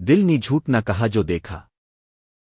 دل نے جھوٹ نہ کہا جو دیکھا۔